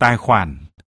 tài khoản